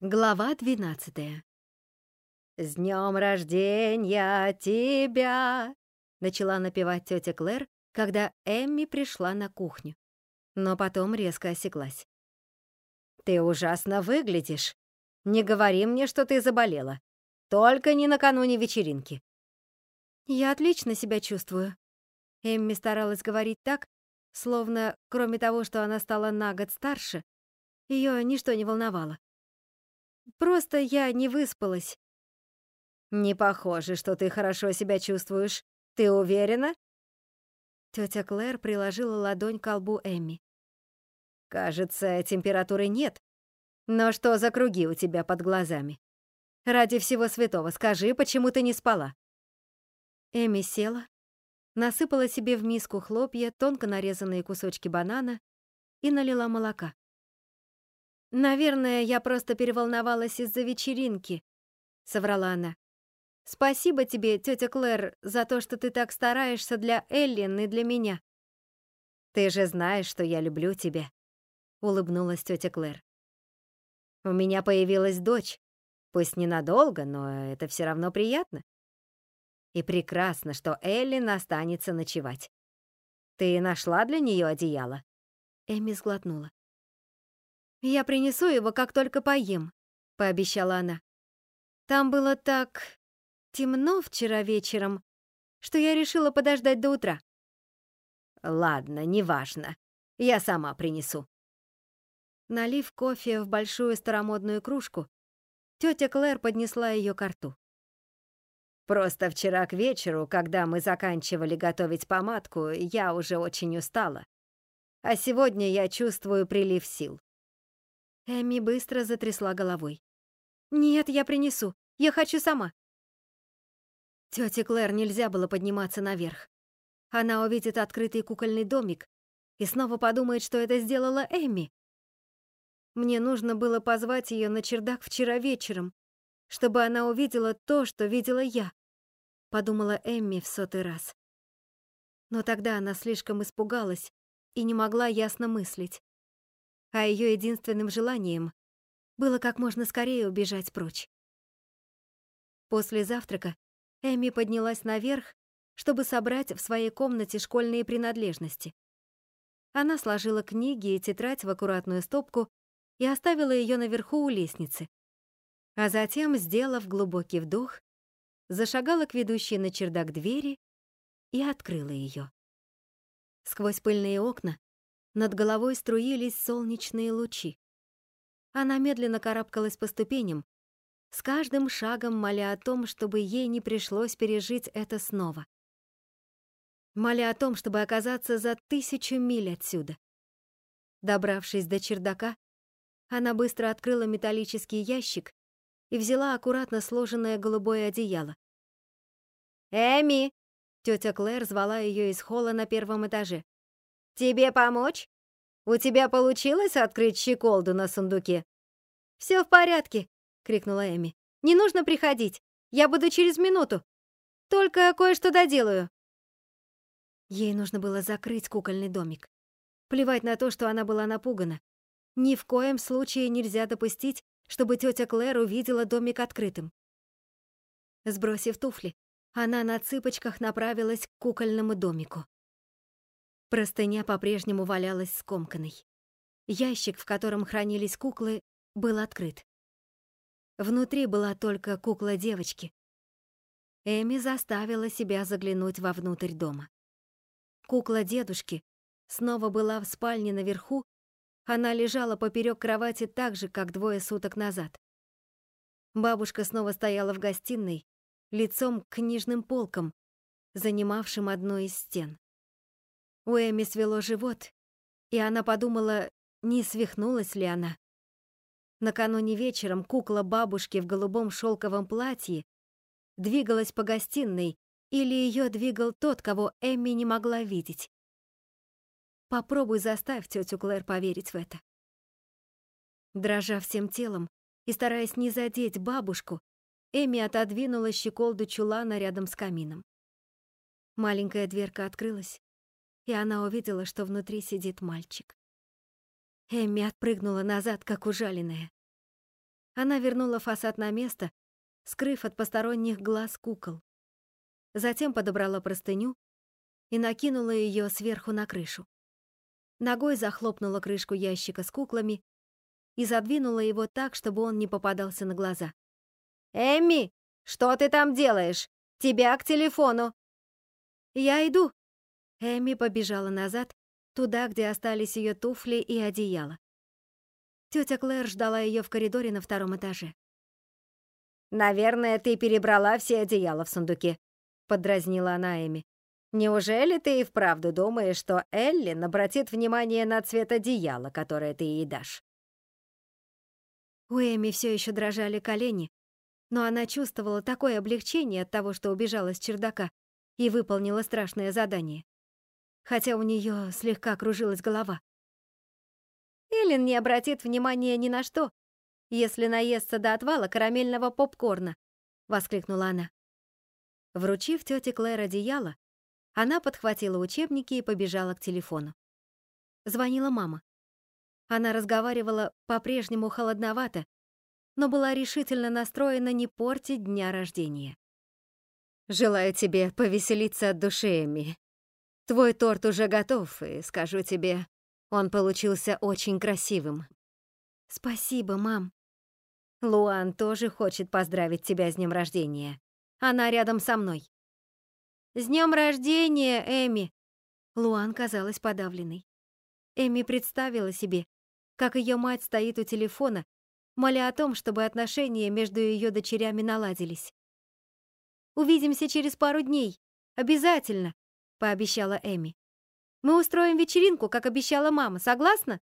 Глава 12 «С днем рождения тебя!» Начала напевать тетя Клэр, когда Эмми пришла на кухню. Но потом резко осеклась. «Ты ужасно выглядишь. Не говори мне, что ты заболела. Только не накануне вечеринки». «Я отлично себя чувствую». Эмми старалась говорить так, словно, кроме того, что она стала на год старше, ее ничто не волновало. Просто я не выспалась. Не похоже, что ты хорошо себя чувствуешь. Ты уверена? Тетя Клэр приложила ладонь к колбу Эмми. Кажется, температуры нет. Но что за круги у тебя под глазами? Ради всего святого, скажи, почему ты не спала? Эми села, насыпала себе в миску хлопья, тонко нарезанные кусочки банана и налила молока. «Наверное, я просто переволновалась из-за вечеринки», — соврала она. «Спасибо тебе, тетя Клэр, за то, что ты так стараешься для Эллен и для меня». «Ты же знаешь, что я люблю тебя», — улыбнулась тетя Клэр. «У меня появилась дочь. Пусть ненадолго, но это все равно приятно. И прекрасно, что Эллен останется ночевать. Ты нашла для нее одеяло?» Эми сглотнула. «Я принесу его, как только поем», — пообещала она. «Там было так темно вчера вечером, что я решила подождать до утра». «Ладно, неважно. Я сама принесу». Налив кофе в большую старомодную кружку, тетя Клэр поднесла ее к рту. «Просто вчера к вечеру, когда мы заканчивали готовить помадку, я уже очень устала. А сегодня я чувствую прилив сил. Эми быстро затрясла головой. «Нет, я принесу. Я хочу сама». Тете Клэр нельзя было подниматься наверх. Она увидит открытый кукольный домик и снова подумает, что это сделала Эми. Мне нужно было позвать ее на чердак вчера вечером, чтобы она увидела то, что видела я, подумала Эмми в сотый раз. Но тогда она слишком испугалась и не могла ясно мыслить а ее единственным желанием было как можно скорее убежать прочь. После завтрака Эми поднялась наверх, чтобы собрать в своей комнате школьные принадлежности. Она сложила книги и тетрадь в аккуратную стопку и оставила ее наверху у лестницы. А затем, сделав глубокий вдох, зашагала к ведущей на чердак двери и открыла ее. Сквозь пыльные окна над головой струились солнечные лучи. Она медленно карабкалась по ступеням, с каждым шагом моля о том, чтобы ей не пришлось пережить это снова. Моля о том, чтобы оказаться за тысячу миль отсюда. Добравшись до чердака, она быстро открыла металлический ящик и взяла аккуратно сложенное голубое одеяло. «Эми!» — тетя Клэр звала ее из холла на первом этаже. «Тебе помочь? У тебя получилось открыть щеколду на сундуке?» «Все в порядке», — крикнула Эми. «Не нужно приходить. Я буду через минуту. Только кое-что доделаю». Ей нужно было закрыть кукольный домик. Плевать на то, что она была напугана. Ни в коем случае нельзя допустить, чтобы тетя Клэр увидела домик открытым. Сбросив туфли, она на цыпочках направилась к кукольному домику. Простыня по-прежнему валялась скомканной. Ящик, в котором хранились куклы, был открыт. Внутри была только кукла девочки. Эми заставила себя заглянуть вовнутрь дома. Кукла дедушки снова была в спальне наверху, она лежала поперек кровати так же, как двое суток назад. Бабушка снова стояла в гостиной, лицом к книжным полкам, занимавшим одну из стен. У Эми свело живот, и она подумала, не свихнулась ли она. Накануне вечером кукла бабушки в голубом шелковом платье двигалась по гостиной, или ее двигал тот, кого Эми не могла видеть. Попробуй заставь тетю Клэр поверить в это. Дрожа всем телом и стараясь не задеть бабушку, Эми отодвинула щеколду чулана рядом с камином. Маленькая дверка открылась, и она увидела, что внутри сидит мальчик. Эмми отпрыгнула назад, как ужаленная. Она вернула фасад на место, скрыв от посторонних глаз кукол. Затем подобрала простыню и накинула ее сверху на крышу. Ногой захлопнула крышку ящика с куклами и задвинула его так, чтобы он не попадался на глаза. «Эмми, что ты там делаешь? Тебя к телефону!» «Я иду!» Эмми побежала назад, туда, где остались ее туфли и одеяло. Тетя Клэр ждала ее в коридоре на втором этаже. «Наверное, ты перебрала все одеяла в сундуке», — подразнила она Эми. «Неужели ты и вправду думаешь, что Эллин обратит внимание на цвет одеяла, которое ты ей дашь?» У Эми все еще дрожали колени, но она чувствовала такое облегчение от того, что убежала с чердака и выполнила страшное задание. Хотя у нее слегка кружилась голова. Эллен не обратит внимания ни на что, если наестся до отвала карамельного попкорна», — воскликнула она. Вручив тете Клэр одеяло, она подхватила учебники и побежала к телефону. Звонила мама. Она разговаривала по-прежнему холодновато, но была решительно настроена не портить дня рождения. «Желаю тебе повеселиться от души, Эми. Твой торт уже готов, и скажу тебе, он получился очень красивым». «Спасибо, мам». Луан тоже хочет поздравить тебя с днем рождения. Она рядом со мной. «С днем рождения, Эми!» Луан казалась подавленной. Эми представила себе, как ее мать стоит у телефона, моля о том, чтобы отношения между ее дочерями наладились. «Увидимся через пару дней. Обязательно!» — пообещала Эми. Мы устроим вечеринку, как обещала мама. Согласна?»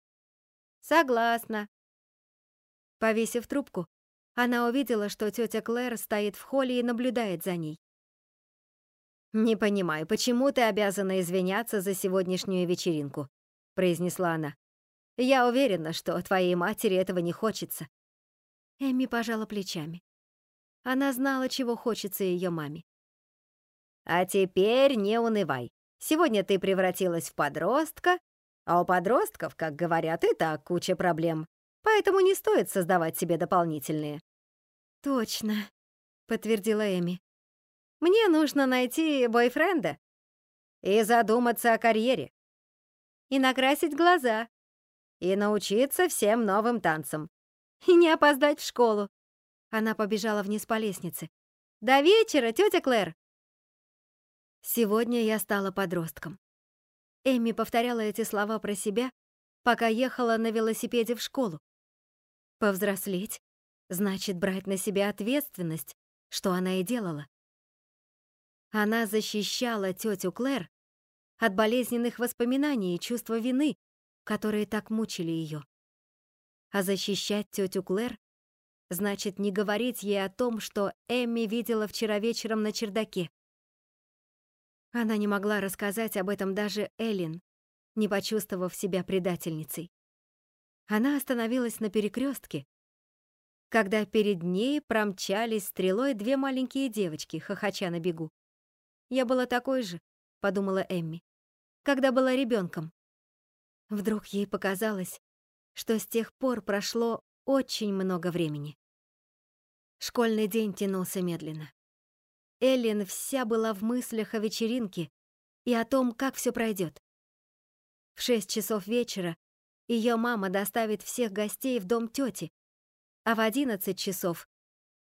«Согласна». Повесив трубку, она увидела, что тетя Клэр стоит в холле и наблюдает за ней. «Не понимаю, почему ты обязана извиняться за сегодняшнюю вечеринку?» произнесла она. «Я уверена, что твоей матери этого не хочется». Эми пожала плечами. Она знала, чего хочется ее маме. «А теперь не унывай. Сегодня ты превратилась в подростка, а у подростков, как говорят, и так куча проблем. Поэтому не стоит создавать себе дополнительные». «Точно», — подтвердила Эми. «Мне нужно найти бойфренда и задуматься о карьере. И накрасить глаза. И научиться всем новым танцам. И не опоздать в школу». Она побежала вниз по лестнице. «До вечера, тетя Клэр!» Сегодня я стала подростком. Эми повторяла эти слова про себя, пока ехала на велосипеде в школу. Повзрослеть значит брать на себя ответственность, что она и делала. Она защищала тетю Клэр от болезненных воспоминаний и чувства вины, которые так мучили ее. А защищать тетю Клэр значит не говорить ей о том, что Эми видела вчера вечером на чердаке. Она не могла рассказать об этом даже Эллен, не почувствовав себя предательницей. Она остановилась на перекрестке, когда перед ней промчались стрелой две маленькие девочки, хохоча на бегу. «Я была такой же», — подумала Эмми, когда была ребенком. Вдруг ей показалось, что с тех пор прошло очень много времени. Школьный день тянулся медленно. Эллен вся была в мыслях о вечеринке и о том, как все пройдет. В шесть часов вечера ее мама доставит всех гостей в дом тети, а в одиннадцать часов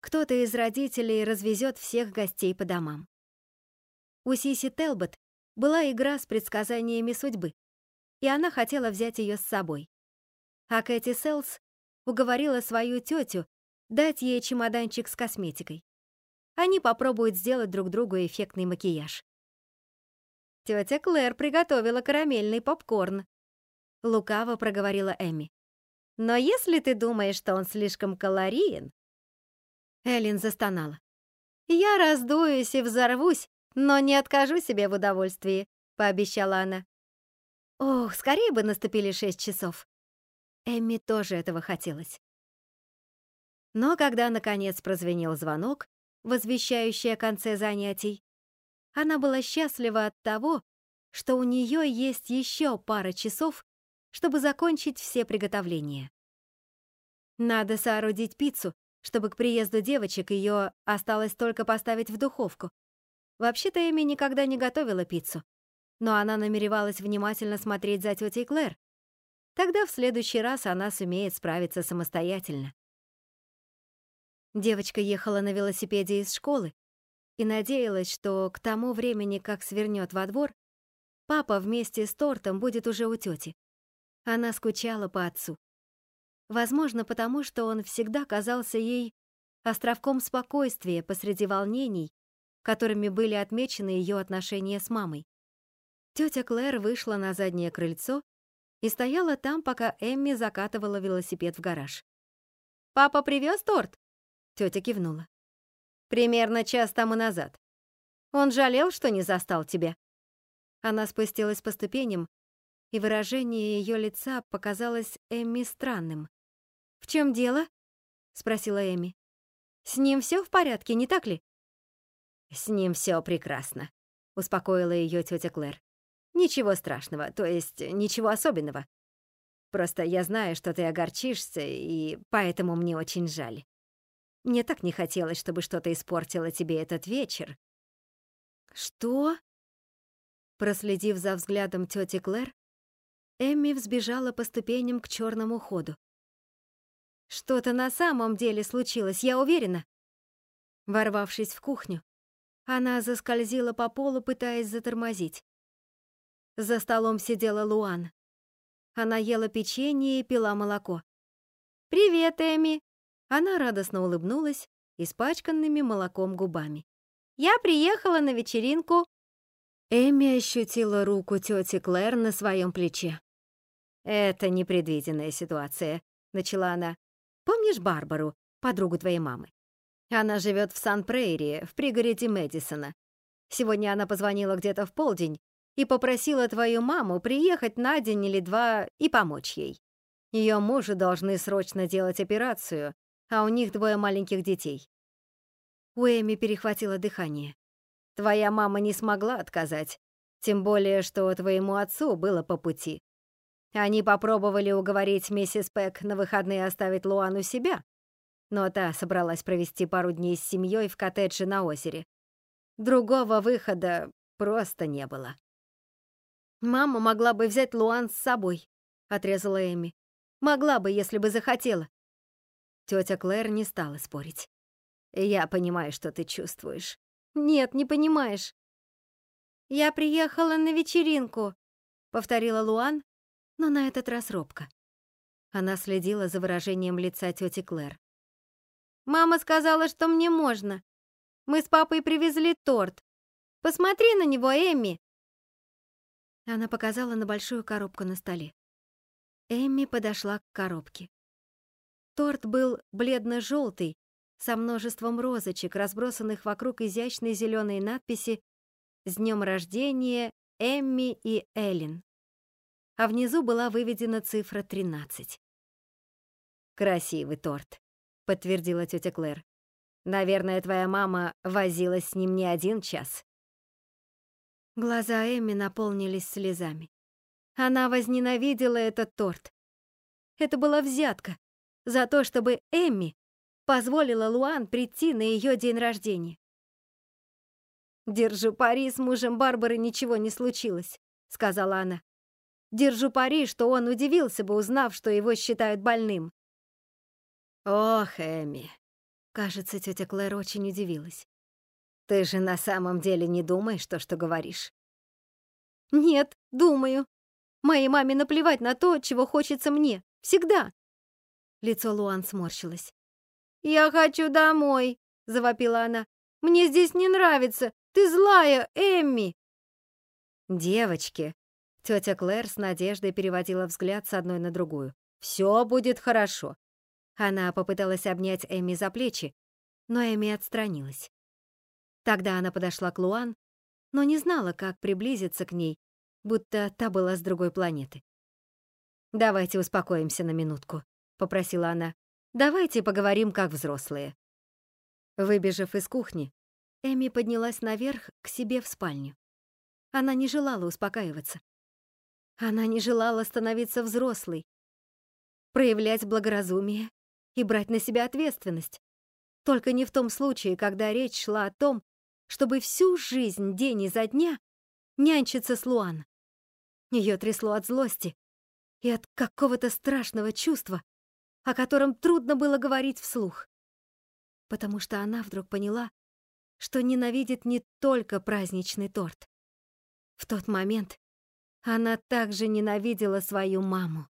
кто-то из родителей развезет всех гостей по домам. У Сиси Телбот была игра с предсказаниями судьбы, и она хотела взять ее с собой. А Кэти Селс уговорила свою тетю дать ей чемоданчик с косметикой. Они попробуют сделать друг другу эффектный макияж. Тетя Клэр приготовила карамельный попкорн. Лукаво проговорила Эми. Но если ты думаешь, что он слишком калориен... Эллен застонала. Я раздуюсь и взорвусь, но не откажу себе в удовольствии, пообещала она. Ох, скорее бы наступили шесть часов. Эмми тоже этого хотелось. Но когда наконец прозвенел звонок, возвещающий о конце занятий. Она была счастлива от того, что у нее есть еще пара часов, чтобы закончить все приготовления. Надо соорудить пиццу чтобы к приезду девочек ее осталось только поставить в духовку. Вообще-то Эми никогда не готовила пиццу, но она намеревалась внимательно смотреть за тетей Клэр. Тогда в следующий раз она сумеет справиться самостоятельно. Девочка ехала на велосипеде из школы и надеялась, что к тому времени, как свернет во двор, папа вместе с тортом будет уже у тети. Она скучала по отцу. Возможно, потому что он всегда казался ей островком спокойствия посреди волнений, которыми были отмечены ее отношения с мамой. Тетя Клэр вышла на заднее крыльцо и стояла там, пока Эмми закатывала велосипед в гараж. «Папа привез торт?» Тетя кивнула. «Примерно час тому назад. Он жалел, что не застал тебя?» Она спустилась по ступеням, и выражение ее лица показалось Эмми странным. «В чем дело?» — спросила Эми. «С ним все в порядке, не так ли?» «С ним все прекрасно», — успокоила ее тетя Клэр. «Ничего страшного, то есть ничего особенного. Просто я знаю, что ты огорчишься, и поэтому мне очень жаль. Мне так не хотелось, чтобы что-то испортило тебе этот вечер». «Что?» Проследив за взглядом тети Клэр, Эмми взбежала по ступеням к черному ходу. Что-то на самом деле случилось, я уверена. Ворвавшись в кухню, она заскользила по полу, пытаясь затормозить. За столом сидела Луан. Она ела печенье и пила молоко. «Привет, Эми!» Она радостно улыбнулась, испачканными молоком губами. «Я приехала на вечеринку!» Эми ощутила руку тети Клэр на своем плече. «Это непредвиденная ситуация», — начала она. «Помнишь Барбару, подругу твоей мамы? Она живет в Сан-Прейри, в пригороде Мэдисона. Сегодня она позвонила где-то в полдень и попросила твою маму приехать на день или два и помочь ей. Ее мужу должны срочно делать операцию, а у них двое маленьких детей. У Эми перехватило дыхание. Твоя мама не смогла отказать, тем более, что твоему отцу было по пути. Они попробовали уговорить миссис Пэк на выходные оставить Луану себя, но та собралась провести пару дней с семьей в коттедже на озере. Другого выхода просто не было. «Мама могла бы взять Луан с собой», — отрезала Эми. «Могла бы, если бы захотела». Тетя Клэр не стала спорить. «Я понимаю, что ты чувствуешь». «Нет, не понимаешь». «Я приехала на вечеринку», — повторила Луан, но на этот раз робко. Она следила за выражением лица тети Клэр. «Мама сказала, что мне можно. Мы с папой привезли торт. Посмотри на него, Эми!» Она показала на большую коробку на столе. Эми подошла к коробке. Торт был бледно-желтый, со множеством розочек, разбросанных вокруг изящной зеленой надписи «С днем рождения, Эмми и Эллен» а внизу была выведена цифра 13. «Красивый торт», — подтвердила тетя Клэр. «Наверное, твоя мама возилась с ним не один час». Глаза Эми наполнились слезами. Она возненавидела этот торт. Это была взятка за то, чтобы Эмми позволила Луан прийти на ее день рождения. «Держу пари, с мужем Барбары ничего не случилось», — сказала она. Держу пари, что он удивился бы, узнав, что его считают больным. Ох, Эми. Кажется, тетя Клэр очень удивилась. Ты же на самом деле не думаешь то, что говоришь? Нет, думаю. Моей маме наплевать на то, чего хочется мне. Всегда. Лицо Луан сморщилось. «Я хочу домой», — завопила она. «Мне здесь не нравится. Ты злая, Эмми!» «Девочки», Тетя Клэр с надеждой переводила взгляд с одной на другую. «Все будет хорошо». Она попыталась обнять Эми за плечи, но Эми отстранилась. Тогда она подошла к Луан, но не знала, как приблизиться к ней, будто та была с другой планеты. «Давайте успокоимся на минутку», — попросила она. «Давайте поговорим как взрослые». Выбежав из кухни, Эми поднялась наверх к себе в спальню. Она не желала успокаиваться. Она не желала становиться взрослой, проявлять благоразумие и брать на себя ответственность. Только не в том случае, когда речь шла о том, чтобы всю жизнь, день изо дня, нянчиться с Луан. Ее трясло от злости и от какого-то страшного чувства, о котором трудно было говорить вслух. Потому что она вдруг поняла, что ненавидит не только праздничный торт. В тот момент она также ненавидела свою маму.